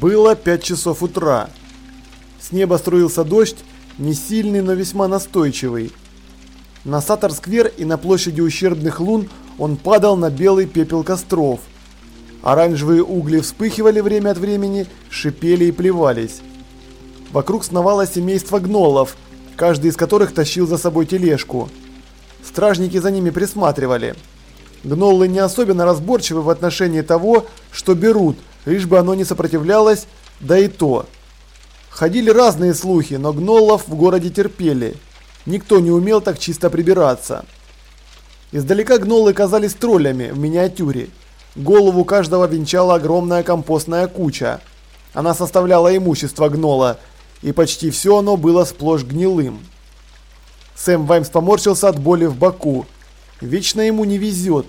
Было пять часов утра. С неба струился дождь, не сильный, но весьма настойчивый. На Саттер-сквер и на площади ущербных лун он падал на белый пепел костров. Оранжевые угли вспыхивали время от времени, шипели и плевались. Вокруг сновало семейство гнолов, каждый из которых тащил за собой тележку. Стражники за ними присматривали. Гноллы не особенно разборчивы в отношении того, что берут, лишь бы оно не сопротивлялось, да и то. Ходили разные слухи, но гноллов в городе терпели. Никто не умел так чисто прибираться. Издалека гноллы казались троллями в миниатюре. Голову каждого венчала огромная компостная куча. Она составляла имущество гнола, и почти все оно было сплошь гнилым. Сэм Ваймс поморщился от боли в боку. Вечно ему не везет.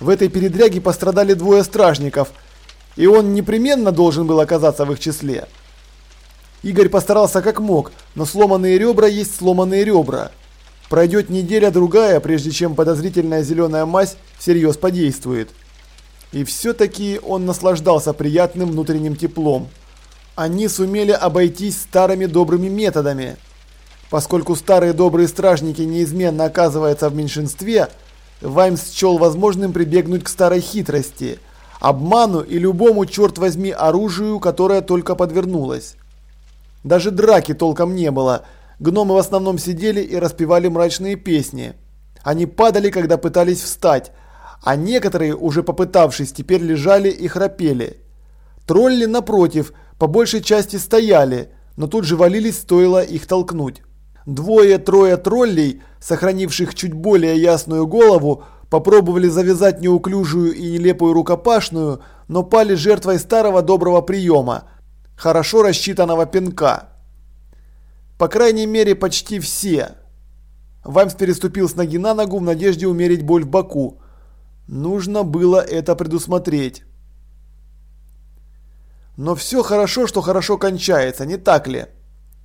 В этой передряге пострадали двое стражников, и он непременно должен был оказаться в их числе. Игорь постарался как мог, но сломанные ребра есть сломанные ребра. Пройдет неделя-другая, прежде чем подозрительная зеленая мазь всерьез подействует. И все-таки он наслаждался приятным внутренним теплом. Они сумели обойтись старыми добрыми методами. Поскольку старые добрые стражники неизменно оказываются в меньшинстве, Ваймс счел возможным прибегнуть к старой хитрости, обману и любому, черт возьми, оружию, которое только подвернулось. Даже драки толком не было, гномы в основном сидели и распевали мрачные песни. Они падали, когда пытались встать, а некоторые, уже попытавшись, теперь лежали и храпели. Тролли, напротив, по большей части стояли, но тут же валились, стоило их толкнуть. Двое-трое троллей, сохранивших чуть более ясную голову, попробовали завязать неуклюжую и нелепую рукопашную, но пали жертвой старого доброго приема, хорошо рассчитанного пинка. По крайней мере, почти все. Ваймс переступил с ноги на ногу в надежде умерить боль в боку. Нужно было это предусмотреть. Но все хорошо, что хорошо кончается, не так ли?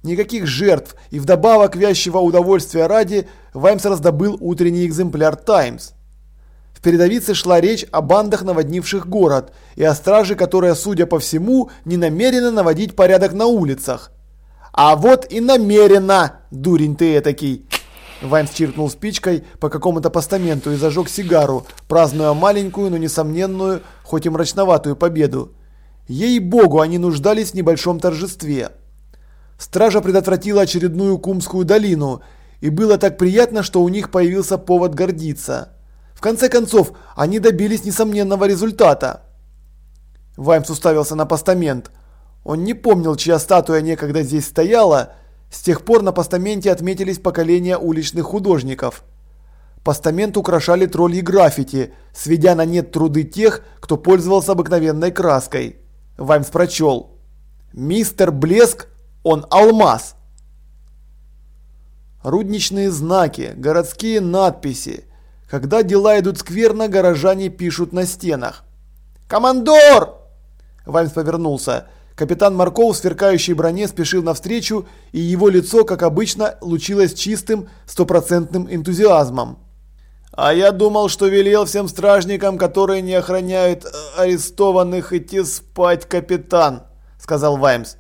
Никаких жертв, и вдобавок вязчего удовольствия ради Ваймс раздобыл утренний экземпляр «Таймс». В передовице шла речь о бандах, наводнивших город, и о страже, которая, судя по всему, не намерена наводить порядок на улицах. «А вот и намерена, дурень ты этакий!» Ваймс чиркнул спичкой по какому-то постаменту и зажег сигару, празднуя маленькую, но несомненную, хоть и мрачноватую победу. Ей-богу, они нуждались в небольшом торжестве. Стража предотвратила очередную Кумскую долину, и было так приятно, что у них появился повод гордиться. В конце концов, они добились несомненного результата. Ваймс уставился на постамент. Он не помнил, чья статуя некогда здесь стояла. С тех пор на постаменте отметились поколения уличных художников. Постамент украшали тролли граффити, сведя на нет труды тех, кто пользовался обыкновенной краской. Ваймс прочел. «Мистер Блеск он алмаз. Рудничные знаки, городские надписи. Когда дела идут скверно, горожане пишут на стенах. «Командор!» Ваймс повернулся. Капитан Марков в сверкающей броне спешил навстречу, и его лицо, как обычно, лучилось чистым, стопроцентным энтузиазмом. «А я думал, что велел всем стражникам, которые не охраняют э, арестованных, идти спать, капитан», — сказал Ваймс.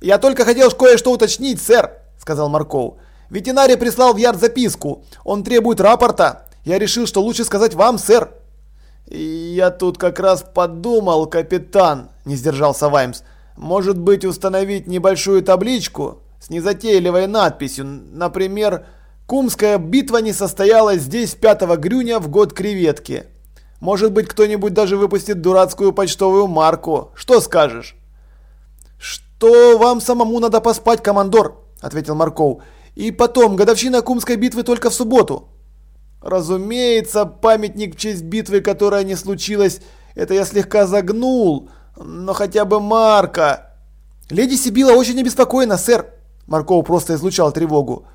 «Я только хотел кое-что уточнить, сэр», – сказал Марков. «Ветеринарий прислал в Ярд записку. Он требует рапорта. Я решил, что лучше сказать вам, сэр». «Я тут как раз подумал, капитан», – не сдержался Ваймс. «Может быть, установить небольшую табличку с незатейливой надписью, например, «Кумская битва не состоялась здесь 5 грюня в год креветки». Может быть, кто-нибудь даже выпустит дурацкую почтовую марку. Что скажешь?» «Что вам самому надо поспать, командор», – ответил Марков. «И потом, годовщина Кумской битвы только в субботу». «Разумеется, памятник в честь битвы, которая не случилась, это я слегка загнул, но хотя бы марка». «Леди Сибила очень обеспокоена, сэр», – Марков просто излучал тревогу.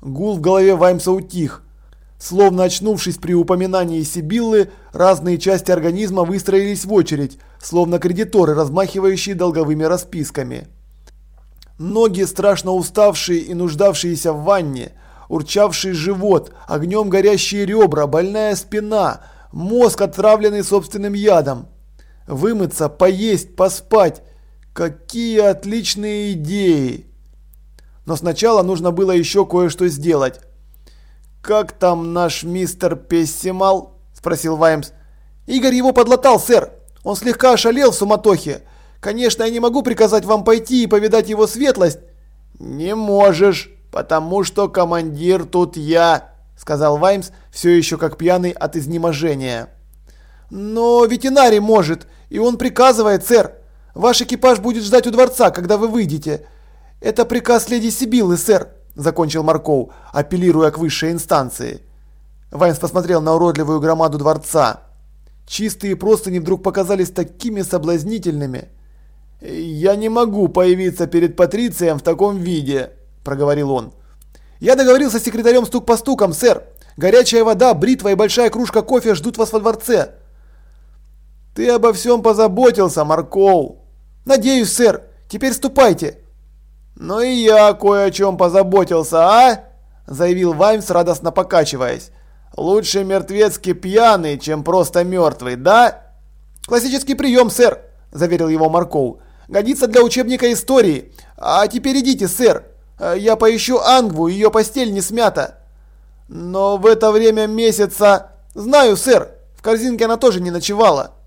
Гул в голове Ваймса утих. Словно очнувшись при упоминании Сибиллы, разные части организма выстроились в очередь, словно кредиторы, размахивающие долговыми расписками. Ноги, страшно уставшие и нуждавшиеся в ванне, урчавший живот, огнем горящие ребра, больная спина, мозг, отравленный собственным ядом. Вымыться, поесть, поспать. Какие отличные идеи! Но сначала нужно было еще кое-что сделать. «Как там наш мистер Пессимал?» – спросил Ваймс. «Игорь его подлатал, сэр. Он слегка ошалел в суматохе. Конечно, я не могу приказать вам пойти и повидать его светлость». «Не можешь, потому что командир тут я», – сказал Ваймс, все еще как пьяный от изнеможения. «Но ветеринарий может, и он приказывает, сэр. Ваш экипаж будет ждать у дворца, когда вы выйдете. Это приказ леди Сибиллы, сэр», – закончил Марков, апеллируя к высшей инстанции. Ваймс посмотрел на уродливую громаду дворца. Чистые простыни вдруг показались такими соблазнительными. «Я не могу появиться перед Патрицием в таком виде», – проговорил он. «Я договорился с секретарем стук по стукам, сэр. Горячая вода, бритва и большая кружка кофе ждут вас во дворце». «Ты обо всем позаботился, Маркоу!» «Надеюсь, сэр. Теперь ступайте!» «Ну и я кое о чем позаботился, а?» заявил Ваймс, радостно покачиваясь. «Лучше мертвецки пьяный, чем просто мертвый, да?» «Классический прием, сэр», – заверил его Марков. «Годится для учебника истории. А теперь идите, сэр. Я поищу Ангву, ее постель не смята». «Но в это время месяца...» «Знаю, сэр. В корзинке она тоже не ночевала».